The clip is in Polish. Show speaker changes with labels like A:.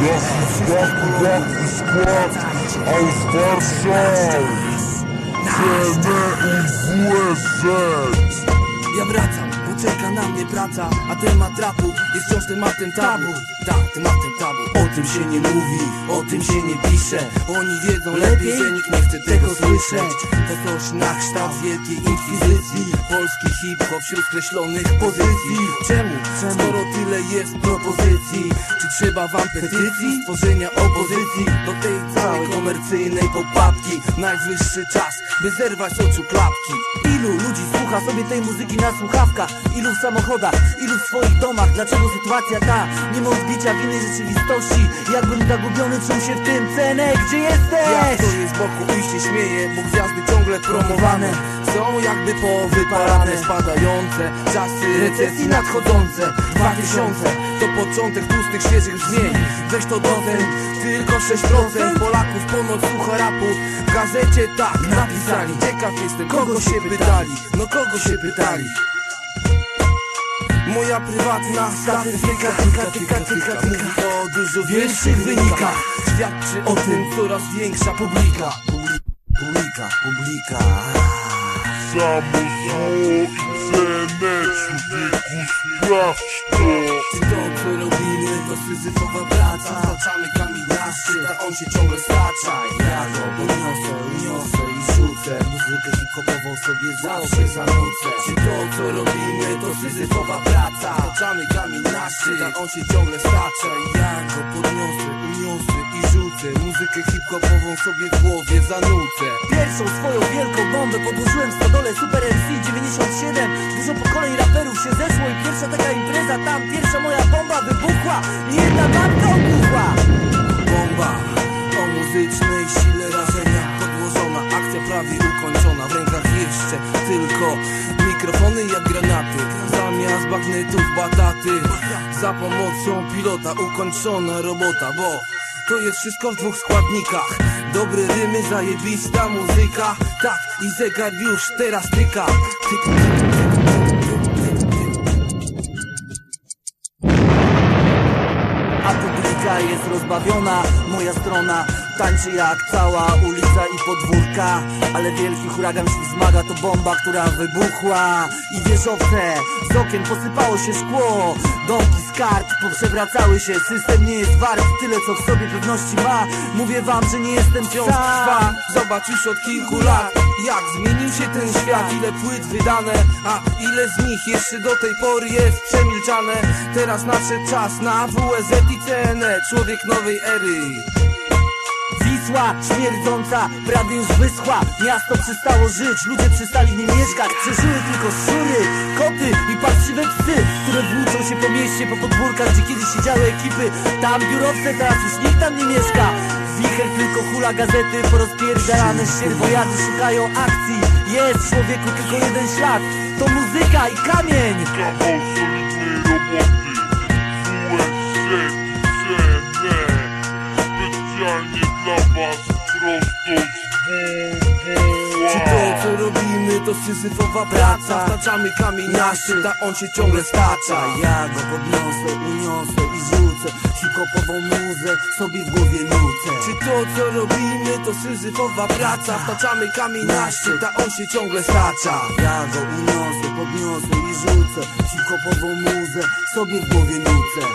A: Jaki skład, jaki skład Auswarschau CMUWZ
B: Ja wracam, bo czeka na mnie praca A temat rapu jest wciąż tematem tabu. Tak, tematem tabu O tym się nie mówi, o tym się nie pisze Oni wiedzą lepiej, że nikt nie chce tego słyszeć To coś na kształt wielkiej inkwizycji Polski hip-hop wśród skreślonych pozycji Czemu? Skoro tyle jest propozycji Czy trzeba wam petycji? Stworzenia opozycji Do tej całej komercyjnej popapki Najwyższy czas, by zerwać z oczu klapki
C: Ilu ludzi słucha sobie tej muzyki na słuchawkach? Ilu w samochodach? Ilu w swoich domach? Dlaczego sytuacja ta nie ma odbicia w innej Jakbym zagubiony czuł się w tym cenę, gdzie jesteś?
B: to jest boku i się śmieje, bo gwiazdy ciągle promowane. Są jakby powypalane, spadające. Czasy recesji nadchodzące. 2000 to początek tłustych, świeżych brzmień. Weź to docen, tylko 6% Polaków ponoć słucha rapu. W gazecie tak napisali. Ciekaw jestem, kogo się pytali. No kogo się pytali? Moja prywatna statystyka tyka, tyka, tyka, mówi o dużo większych wynikach. Świadczy o tym coraz większa publika. Publika, publika.
A: Samo zło i cenę Człowieku sprawdź to.
B: Czy to co robimy to syzyfowa praca. Staczamy kamień na szczyt, a on się ciągle stacza. Ja go podniosę, uniosę i rzucę. Muzykę hip-hopową sobie zawsze zanucę Czy to co robimy to syzyfowa praca Staczamy kamień na szczyt, a on się ciągle stacza Ja go podniosę, uniosę i rzucę. Muzykę hip-hopową sobie w głowie zanucę
C: Pierwszą swoją wielką bombę podłożyłem w stodole Super MC 97 Dużo pokoleń raperów się zeszło i pierwsza taka impreza tam Pierwsza moja bomba wybuchła
B: bataty. Za pomocą pilota ukończona robota Bo to jest wszystko w dwóch składnikach. Dobre rymy, zajebista muzyka. Tak i zegar już teraz tyka. Tyk, tyk,
C: A publika jest rozbawiona, moja strona tańczy jak cała ulica i podwórka. Ale wielki huragan się wzmaga, to bomba, która wybuchła. I wieżowce, z okien posypało się szkło. Domki z kart poprzewracały się, system nie jest wart Tyle co w sobie pewności ma, mówię wam, że nie jestem
B: wciąż trwa. Zobacz już od kilku lat Jak zmienił się ten świat. Ile płyt wydane A ile z nich jeszcze do tej pory jest przemilczane. Teraz nadszedł czas na WZ i CNE Człowiek nowej ery.
C: Wisła śmierdząca, prawie już wyschła. Miasto przestało żyć, ludzie przestali w nim mieszkać. Przeżyły tylko szury, koty i parszywe psy Które włóczą się po mieście, po podwórkach Gdzie kiedyś siedziały ekipy. Tam biurowce, teraz już nikt tam nie mieszka. Wicher tylko hula gazety Porozpierdalane ścierwojady szukają akcji. Jest człowieku tylko jeden ślad. To muzyka i kamień.
A: Kawał solidnej roboty
B: robimy to syzyfowa praca. Staczamy kamień na szczyt, a on się ciągle stacza.
C: Ja go podniosę, uniosę i rzucę Hip-hopową muzę sobie w głowie nucę.
B: Czy to co robimy to syzyfowa praca? Staczamy kamień na szczyt, a on się ciągle stacza.
C: Ja go uniosę, podniosę i rzucę Hip-hopową muzę sobie w głowie nucę